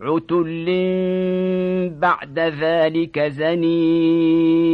عتل بعد ذلك زنيم